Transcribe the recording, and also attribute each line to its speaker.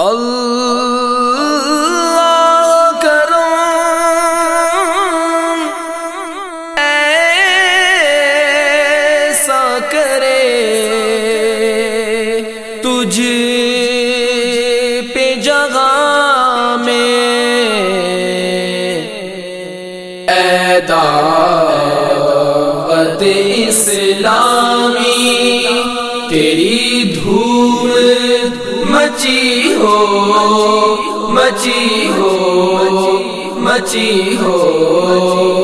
Speaker 1: اللہ کرم ایسا کرے تجھ پہ جگہ میں اے دعوت اسلامی تیری دھوم مچی ہو مچی ہو مچی ہو۔